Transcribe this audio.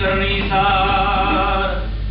Teresa.